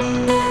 Música